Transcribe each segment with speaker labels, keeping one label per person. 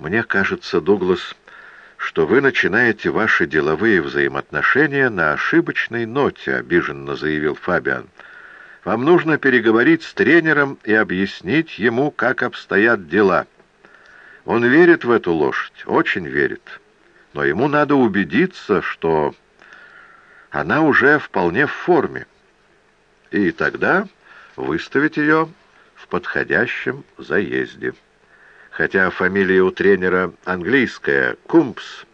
Speaker 1: Мне кажется, Дуглас, что вы начинаете ваши деловые взаимоотношения на ошибочной ноте, обиженно заявил Фабиан. Вам нужно переговорить с тренером и объяснить ему, как обстоят дела. Он верит в эту лошадь, очень верит. Но ему надо убедиться, что она уже вполне в форме. И тогда выставить ее в подходящем заезде. Хотя фамилия у тренера английская — Кумпс,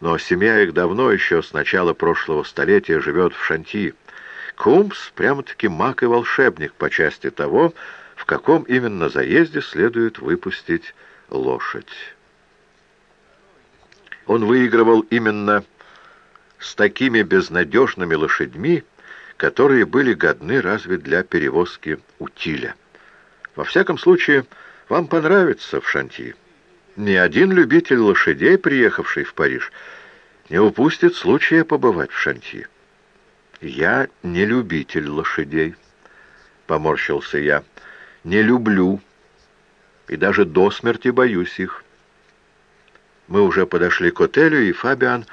Speaker 1: но семья их давно, еще с начала прошлого столетия, живет в Шанти. Кумпс прямо-таки маг и волшебник по части того, в каком именно заезде следует выпустить лошадь. Он выигрывал именно с такими безнадежными лошадьми, которые были годны разве для перевозки утиля. Во всяком случае, вам понравится в Шанти. Ни один любитель лошадей, приехавший в Париж, не упустит случая побывать в Шанти. «Я не любитель лошадей», — поморщился я. «Не люблю и даже до смерти боюсь их». Мы уже подошли к отелю, и Фабиан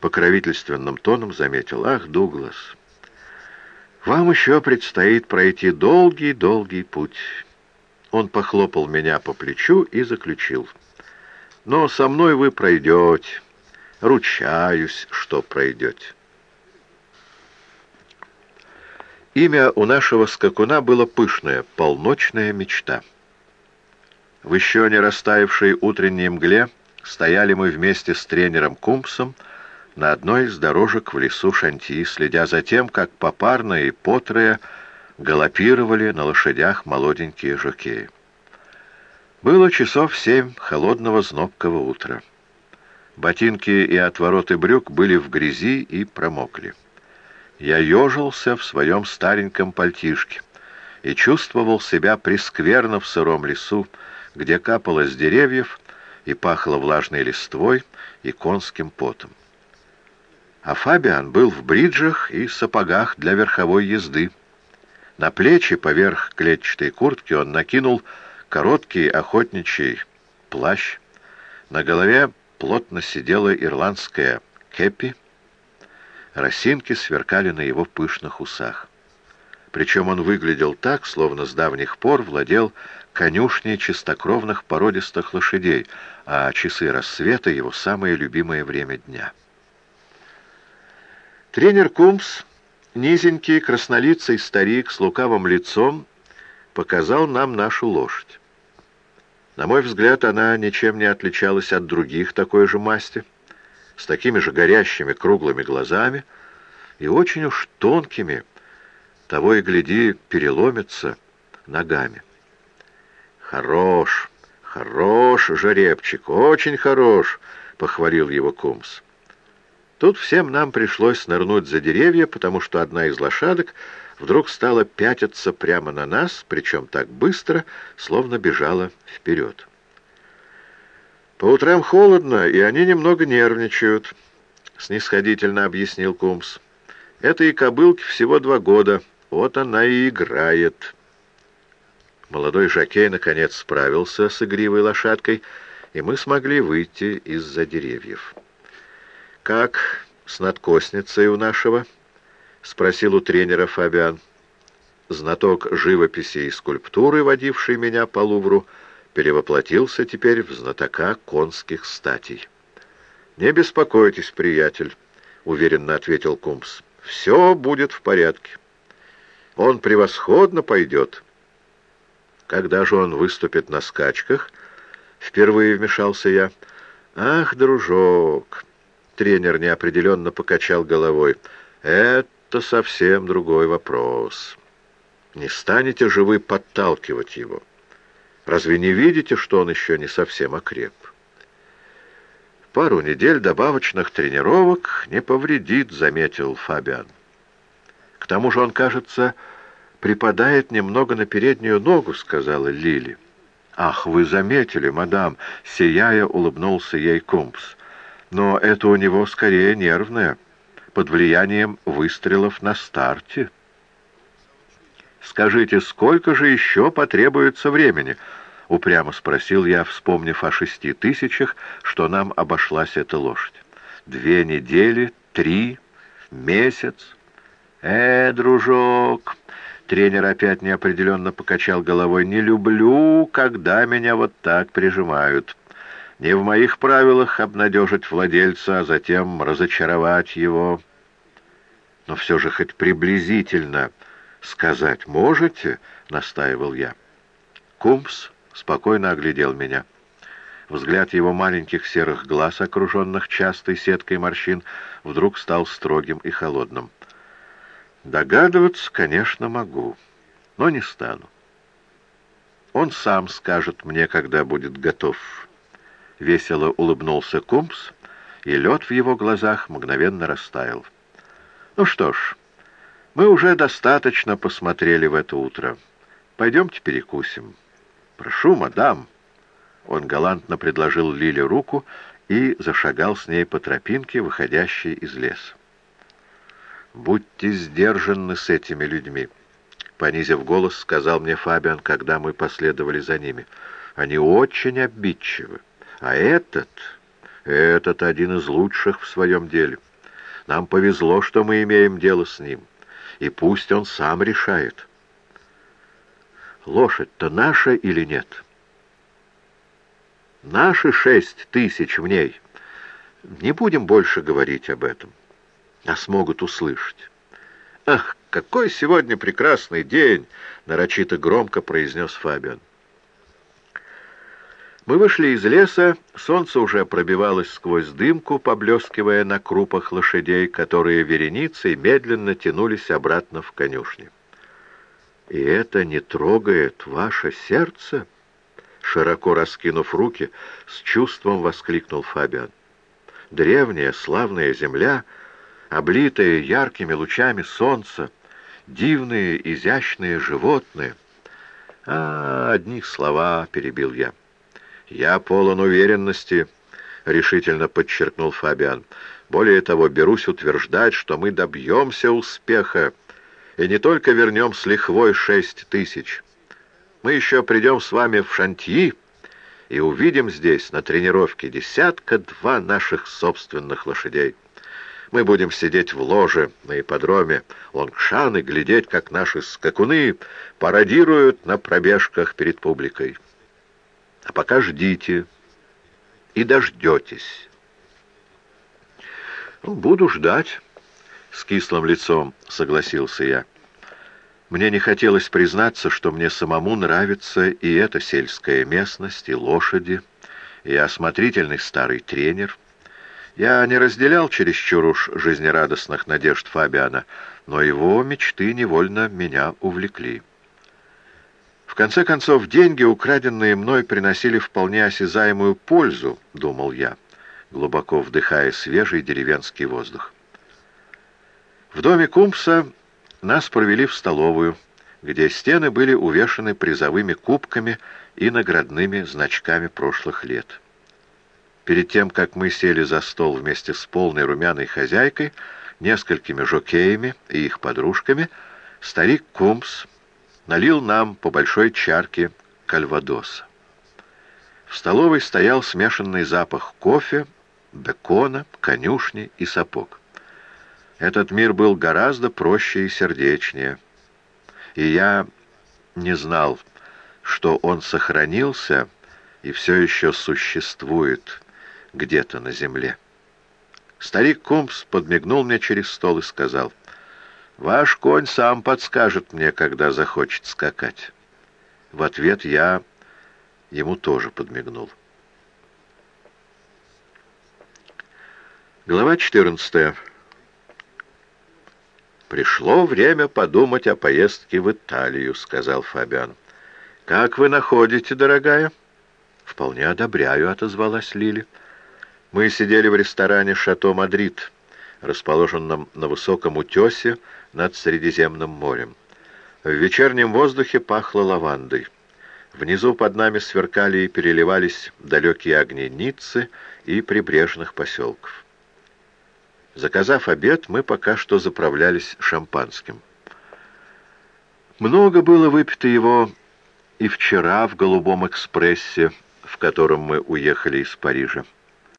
Speaker 1: покровительственным тоном заметил. «Ах, Дуглас, вам еще предстоит пройти долгий-долгий путь». Он похлопал меня по плечу и заключил. «Но со мной вы пройдете. Ручаюсь, что пройдете». Имя у нашего скакуна было пышное — «Полночная мечта». В еще не растаявшей утренней мгле стояли мы вместе с тренером Кумпсом на одной из дорожек в лесу Шанти, следя за тем, как попарно и потрое галопировали на лошадях молоденькие жокеи. Было часов семь холодного знобкого утра. Ботинки и отвороты брюк были в грязи и промокли. Я ежился в своем стареньком пальтишке и чувствовал себя прескверно в сыром лесу, где капало с деревьев и пахло влажной листвой и конским потом. А Фабиан был в бриджах и сапогах для верховой езды. На плечи поверх клетчатой куртки он накинул короткий охотничий плащ. На голове плотно сидела ирландская кепи, Росинки сверкали на его пышных усах. Причем он выглядел так, словно с давних пор владел конюшней чистокровных породистых лошадей, а часы рассвета — его самое любимое время дня. Тренер Кумс, низенький, краснолицый старик с лукавым лицом, показал нам нашу лошадь. На мой взгляд, она ничем не отличалась от других такой же масти — с такими же горящими круглыми глазами и очень уж тонкими, того и гляди, переломится ногами. «Хорош, хорош, жеребчик, очень хорош!» — похвалил его Кумс. Тут всем нам пришлось нырнуть за деревья, потому что одна из лошадок вдруг стала пятиться прямо на нас, причем так быстро, словно бежала вперед. «По утрам холодно, и они немного нервничают», — снисходительно объяснил Кумс. «Этой кобылке всего два года, вот она и играет». Молодой жокей наконец справился с игривой лошадкой, и мы смогли выйти из-за деревьев. «Как с надкосницей у нашего?» — спросил у тренера Фабиан. Знаток живописи и скульптуры, водивший меня по Лувру, — перевоплотился теперь в знатока конских статей. «Не беспокойтесь, приятель», — уверенно ответил Кумс. «Все будет в порядке. Он превосходно пойдет». «Когда же он выступит на скачках?» Впервые вмешался я. «Ах, дружок!» Тренер неопределенно покачал головой. «Это совсем другой вопрос. Не станете же вы подталкивать его?» Разве не видите, что он еще не совсем окреп? Пару недель добавочных тренировок не повредит, заметил Фабиан. К тому же он, кажется, припадает немного на переднюю ногу, сказала Лили. «Ах, вы заметили, мадам!» — сияя улыбнулся ей Кумпс. «Но это у него скорее нервное, под влиянием выстрелов на старте». «Скажите, сколько же еще потребуется времени?» — упрямо спросил я, вспомнив о шести тысячах, что нам обошлась эта лошадь. «Две недели, три, месяц?» «Э, дружок!» Тренер опять неопределенно покачал головой. «Не люблю, когда меня вот так прижимают. Не в моих правилах обнадежить владельца, а затем разочаровать его. Но все же хоть приблизительно сказать можете?» — настаивал я. Кумс спокойно оглядел меня. Взгляд его маленьких серых глаз, окруженных частой сеткой морщин, вдруг стал строгим и холодным. Догадываться, конечно, могу, но не стану. Он сам скажет мне, когда будет готов. Весело улыбнулся Кумс, и лед в его глазах мгновенно растаял. Ну что ж, мы уже достаточно посмотрели в это утро. Пойдемте перекусим. «Прошу, мадам!» Он галантно предложил Лиле руку и зашагал с ней по тропинке, выходящей из леса. «Будьте сдержанны с этими людьми», — понизив голос, сказал мне Фабиан, когда мы последовали за ними. «Они очень обидчивы. А этот, этот один из лучших в своем деле. Нам повезло, что мы имеем дело с ним, и пусть он сам решает». Лошадь-то наша или нет? Наши шесть тысяч в ней. Не будем больше говорить об этом. а смогут услышать. «Ах, какой сегодня прекрасный день!» — нарочито громко произнес Фабиан. Мы вышли из леса, солнце уже пробивалось сквозь дымку, поблескивая на крупах лошадей, которые вереницей медленно тянулись обратно в конюшню. «И это не трогает ваше сердце?» Широко раскинув руки, с чувством воскликнул Фабиан. «Древняя славная земля, облитая яркими лучами солнца, дивные изящные животные». «А, одни слова», — перебил я. «Я полон уверенности», — решительно подчеркнул Фабиан. «Более того, берусь утверждать, что мы добьемся успеха» и не только вернем с лихвой шесть тысяч. Мы еще придем с вами в Шантьи и увидим здесь на тренировке десятка-два наших собственных лошадей. Мы будем сидеть в ложе на ипподроме Лонгшан и глядеть, как наши скакуны пародируют на пробежках перед публикой. А пока ждите и дождетесь. «Буду ждать». С кислым лицом согласился я. Мне не хотелось признаться, что мне самому нравится и эта сельская местность, и лошади, и осмотрительный старый тренер. Я не разделял чересчур уж жизнерадостных надежд Фабиана, но его мечты невольно меня увлекли. Конце концов, деньги, украденные мной, приносили вполне осязаемую пользу, думал я, глубоко вдыхая свежий деревенский воздух. В доме Кумпса нас провели в столовую, где стены были увешаны призовыми кубками и наградными значками прошлых лет. Перед тем, как мы сели за стол вместе с полной румяной хозяйкой, несколькими жокеями и их подружками, старик Кумс налил нам по большой чарке кальвадоса. В столовой стоял смешанный запах кофе, бекона, конюшни и сапог. Этот мир был гораздо проще и сердечнее. И я не знал, что он сохранился и все еще существует где-то на земле. Старик Кумпс подмигнул мне через стол и сказал, «Ваш конь сам подскажет мне, когда захочет скакать». В ответ я ему тоже подмигнул. Глава четырнадцатая. «Пришло время подумать о поездке в Италию», — сказал Фабиан. «Как вы находите, дорогая?» «Вполне одобряю», — отозвалась Лили. «Мы сидели в ресторане «Шато Мадрид», расположенном на высоком утесе над Средиземным морем. В вечернем воздухе пахло лавандой. Внизу под нами сверкали и переливались далекие огни Ниццы и прибрежных поселков. Заказав обед, мы пока что заправлялись шампанским. Много было выпито его и вчера в голубом экспрессе, в котором мы уехали из Парижа.